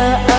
the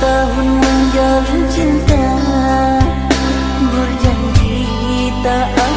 tahun menjalin cinta. Berjanji tak